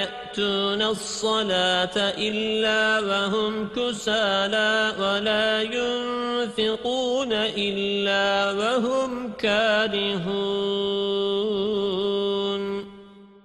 يأتون الصلاة إلا وهم كسالا ولا ينفقون إلا وهم كارهون.